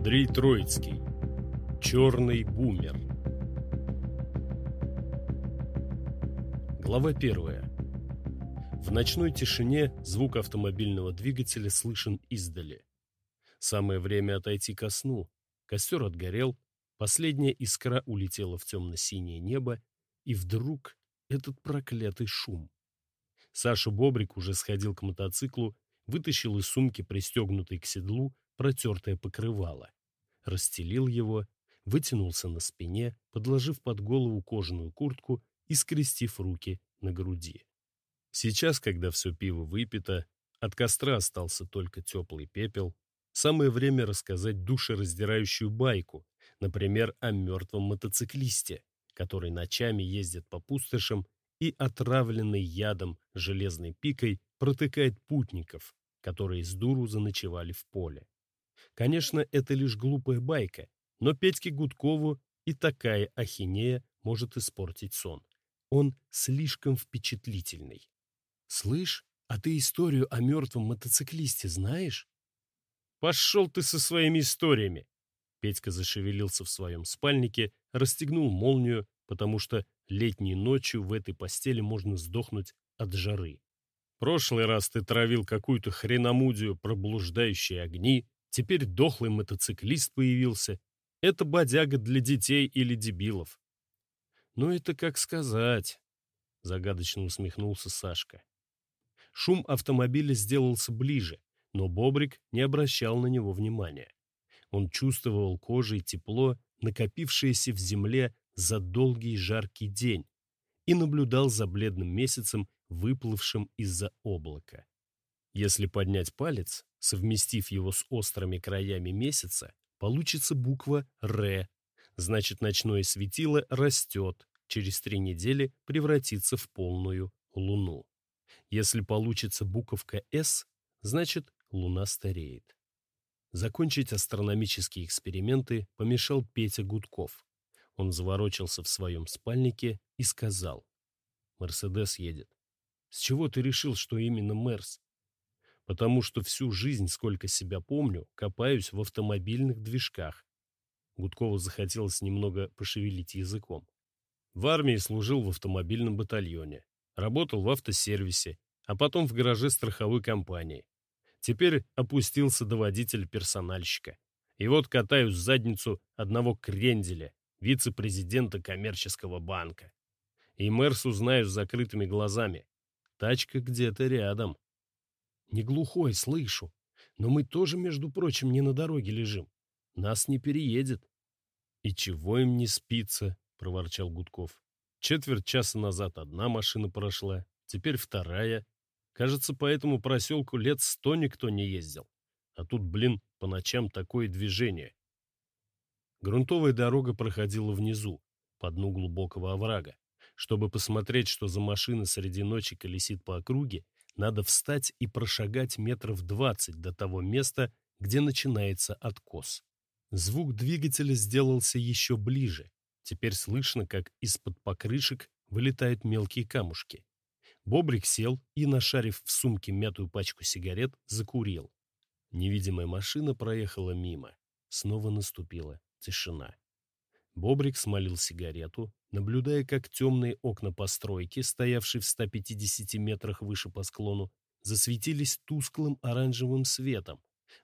Андрей Троицкий. Черный бумер. Глава первая. В ночной тишине звук автомобильного двигателя слышен издали. Самое время отойти ко сну. Костер отгорел, последняя искра улетела в темно-синее небо, и вдруг этот проклятый шум. Саша Бобрик уже сходил к мотоциклу, вытащил из сумки, пристегнутой к седлу, протертое покрывало. Расстелил его, вытянулся на спине, подложив под голову кожаную куртку и скрестив руки на груди. Сейчас, когда все пиво выпито, от костра остался только теплый пепел, самое время рассказать душераздирающую байку, например, о мертвом мотоциклисте, который ночами ездит по пустошам и, отравленный ядом железной пикой, протыкает путников, которые с дуру заночевали в поле. Конечно, это лишь глупая байка, но Петьке Гудкову и такая ахинея может испортить сон. Он слишком впечатлительный. «Слышь, а ты историю о мертвом мотоциклисте знаешь?» «Пошел ты со своими историями!» Петька зашевелился в своем спальнике, расстегнул молнию, потому что летней ночью в этой постели можно сдохнуть от жары. Прошлый раз ты травил какую-то хреномудию про блуждающие огни, Теперь дохлый мотоциклист появился. Это бодяга для детей или дебилов. Ну, это как сказать, загадочно усмехнулся Сашка. Шум автомобиля сделался ближе, но Бобрик не обращал на него внимания. Он чувствовал кожей тепло, накопившееся в земле за долгий жаркий день, и наблюдал за бледным месяцем, выплывшим из-за облака. Если поднять палец, совместив его с острыми краями месяца, получится буква «Р». Значит, ночное светило растет, через три недели превратится в полную луну. Если получится буковка «С», значит, луна стареет. Закончить астрономические эксперименты помешал Петя Гудков. Он заворочился в своем спальнике и сказал. «Мерседес едет. С чего ты решил, что именно Мерс? Потому что всю жизнь, сколько себя помню, копаюсь в автомобильных движках. Гудкову захотелось немного пошевелить языком. В армии служил в автомобильном батальоне, работал в автосервисе, а потом в гараже страховой компании. Теперь опустился до водителя-персональщика. И вот катаюсь задницу одного кренделя, вице-президента коммерческого банка. И Мерс узнаю с закрытыми глазами. Тачка где-то рядом. Не глухой, слышу. Но мы тоже, между прочим, не на дороге лежим. Нас не переедет. И чего им не спится, проворчал Гудков. Четверть часа назад одна машина прошла, теперь вторая. Кажется, по этому проселку лет сто никто не ездил. А тут, блин, по ночам такое движение. Грунтовая дорога проходила внизу, по дну глубокого оврага. Чтобы посмотреть, что за машина среди ночи колесит по округе, надо встать и прошагать метров двадцать до того места, где начинается откос. Звук двигателя сделался еще ближе. Теперь слышно, как из-под покрышек вылетают мелкие камушки. Бобрик сел и, нашарив в сумке мятую пачку сигарет, закурил. Невидимая машина проехала мимо. Снова наступила тишина. Бобрик смолил сигарету, наблюдая, как темные окна постройки, стоявшие в 150 метрах выше по склону, засветились тусклым оранжевым светом,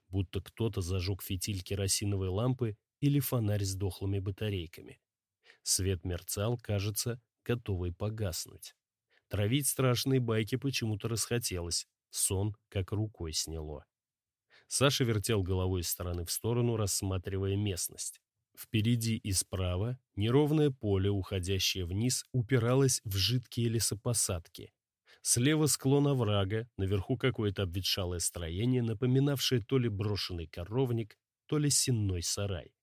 будто кто-то зажег фитиль керосиновой лампы или фонарь с дохлыми батарейками. Свет мерцал, кажется, готовый погаснуть. Травить страшные байки почему-то расхотелось, сон как рукой сняло. Саша вертел головой из стороны в сторону, рассматривая местность. Впереди и справа неровное поле, уходящее вниз, упиралось в жидкие лесопосадки. Слева склон оврага, наверху какое-то обветшалое строение, напоминавшее то ли брошенный коровник, то ли сенной сарай.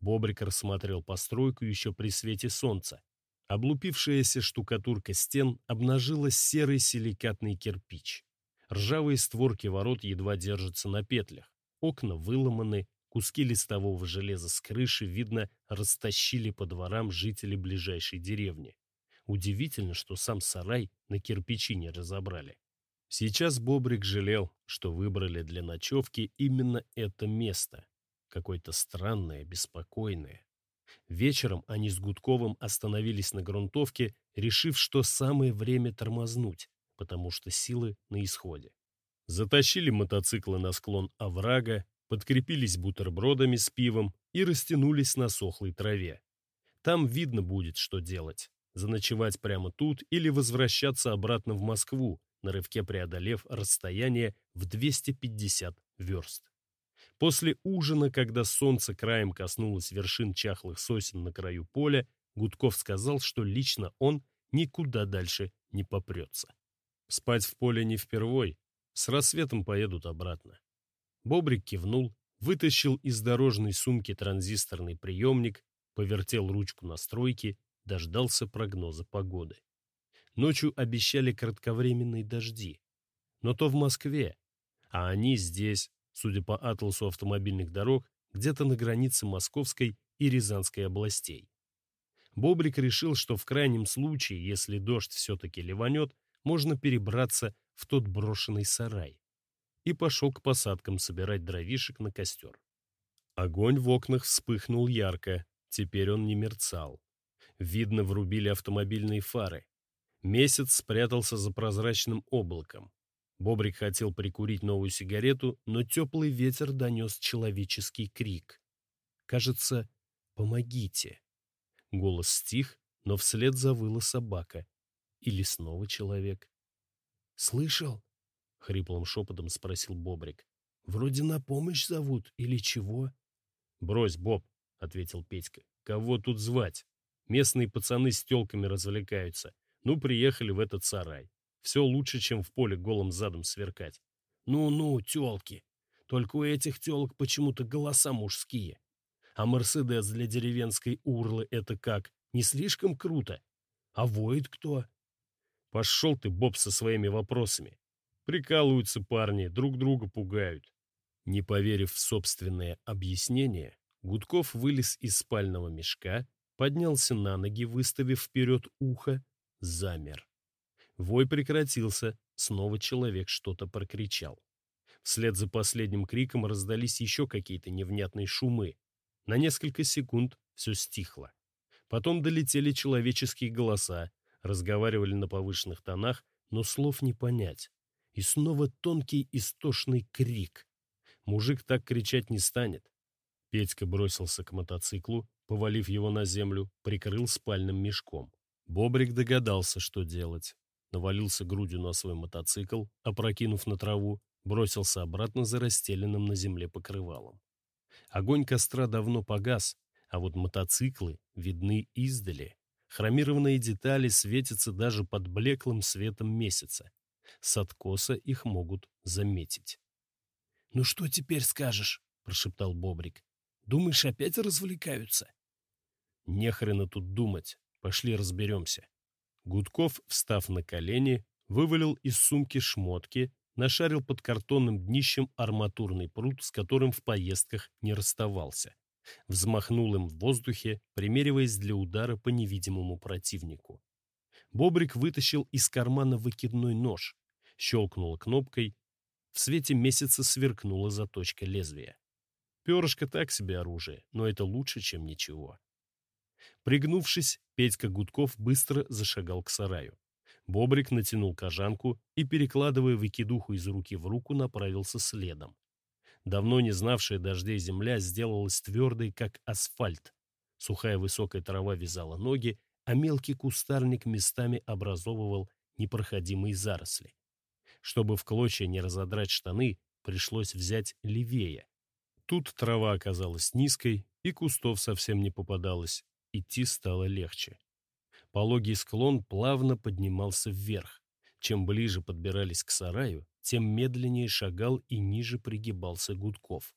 Бобрик рассмотрел постройку еще при свете солнца. Облупившаяся штукатурка стен обнажила серый силикатный кирпич. Ржавые створки ворот едва держатся на петлях. Окна выломаны, Куски листового железа с крыши, видно, растащили по дворам жители ближайшей деревни. Удивительно, что сам сарай на кирпичи не разобрали. Сейчас Бобрик жалел, что выбрали для ночевки именно это место. какое-то странное, беспокойное. Вечером они с Гудковым остановились на грунтовке, решив, что самое время тормознуть, потому что силы на исходе. Затащили мотоциклы на склон оврага, подкрепились бутербродами с пивом и растянулись на сохлой траве. Там видно будет, что делать. Заночевать прямо тут или возвращаться обратно в Москву, на рывке преодолев расстояние в 250 верст. После ужина, когда солнце краем коснулось вершин чахлых сосен на краю поля, Гудков сказал, что лично он никуда дальше не попрется. Спать в поле не впервой, с рассветом поедут обратно. Бобрик кивнул, вытащил из дорожной сумки транзисторный приемник, повертел ручку настройки, дождался прогноза погоды. Ночью обещали кратковременные дожди. Но то в Москве, а они здесь, судя по атласу автомобильных дорог, где-то на границе Московской и Рязанской областей. Бобрик решил, что в крайнем случае, если дождь все-таки ливанет, можно перебраться в тот брошенный сарай. И пошел к посадкам собирать дровишек на костер. Огонь в окнах вспыхнул ярко, теперь он не мерцал. Видно, врубили автомобильные фары. Месяц спрятался за прозрачным облаком. Бобрик хотел прикурить новую сигарету, но теплый ветер донес человеческий крик. Кажется, «Помогите!» Голос стих, но вслед завыла собака. Или снова человек. «Слышал?» — хриплым шепотом спросил Бобрик. «Вроде на помощь зовут или чего?» «Брось, Боб», — ответил Петька. «Кого тут звать? Местные пацаны с телками развлекаются. Ну, приехали в этот сарай. Все лучше, чем в поле голым задом сверкать. Ну-ну, телки. Только у этих телок почему-то голоса мужские. А Мерседес для деревенской урлы — это как? Не слишком круто? А воет кто? Пошел ты, Боб, со своими вопросами. Прикалываются парни, друг друга пугают. Не поверив в собственное объяснение, Гудков вылез из спального мешка, поднялся на ноги, выставив вперед ухо, замер. Вой прекратился, снова человек что-то прокричал. Вслед за последним криком раздались еще какие-то невнятные шумы. На несколько секунд все стихло. Потом долетели человеческие голоса, разговаривали на повышенных тонах, но слов не понять. И снова тонкий истошный крик. Мужик так кричать не станет. Петька бросился к мотоциклу, повалив его на землю, прикрыл спальным мешком. Бобрик догадался, что делать навалился грудью на свой мотоцикл, опрокинув на траву, бросился обратно за расстеленным на земле покрывалом. Огонь костра давно погас, а вот мотоциклы видны издали. Хромированные детали светятся даже под блеклым светом месяца. С откоса их могут заметить. «Ну что теперь скажешь?» — прошептал Бобрик. «Думаешь, опять развлекаются?» «Нехрена тут думать. Пошли разберемся». Гудков, встав на колени, вывалил из сумки шмотки, нашарил под картонным днищем арматурный пруд, с которым в поездках не расставался. Взмахнул им в воздухе, примериваясь для удара по невидимому противнику. Бобрик вытащил из кармана выкидной нож, щелкнул кнопкой, в свете месяца сверкнула заточка лезвия. Перышко так себе оружие, но это лучше, чем ничего. Пригнувшись, Петька Гудков быстро зашагал к сараю. Бобрик натянул кожанку и, перекладывая выкидуху из руки в руку, направился следом. Давно не знавшая дождей земля сделалась твердой, как асфальт. Сухая высокая трава вязала ноги, а мелкий кустарник местами образовывал непроходимые заросли. Чтобы в клочья не разодрать штаны, пришлось взять левее. Тут трава оказалась низкой, и кустов совсем не попадалось, идти стало легче. Пологий склон плавно поднимался вверх. Чем ближе подбирались к сараю, тем медленнее шагал и ниже пригибался Гудков.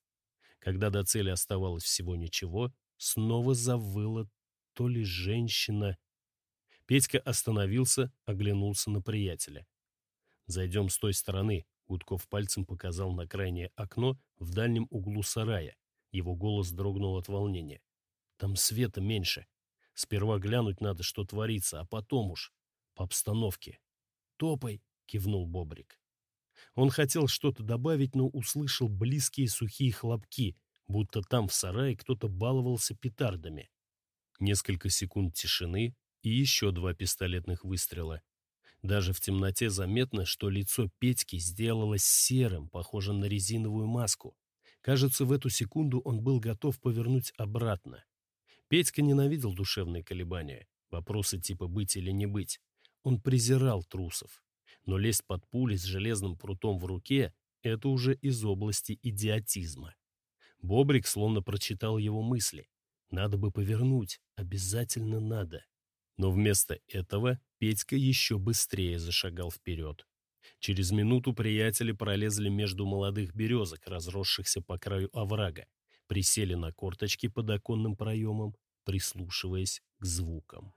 Когда до цели оставалось всего ничего, снова завыла то ли женщина. Петька остановился, оглянулся на приятеля. «Зайдем с той стороны», — Гудков пальцем показал на крайнее окно в дальнем углу сарая. Его голос дрогнул от волнения. Там света меньше. Сперва глянуть надо, что творится, а потом уж по обстановке. «Топай!» — кивнул Бобрик. Он хотел что-то добавить, но услышал близкие сухие хлопки. будто там в сарае кто-то баловался петардами. Несколько секунд тишины и еще два пистолетных выстрела. Даже в темноте заметно, что лицо Петьки сделалось серым, похожим на резиновую маску. Кажется, в эту секунду он был готов повернуть обратно. Петька ненавидел душевные колебания, вопросы типа «быть или не быть». Он презирал трусов. Но лезть под пули с железным прутом в руке — это уже из области идиотизма. Бобрик словно прочитал его мысли. Надо бы повернуть, обязательно надо. Но вместо этого Петька еще быстрее зашагал вперед. Через минуту приятели пролезли между молодых березок, разросшихся по краю оврага, присели на корточки под оконным проемом, прислушиваясь к звукам.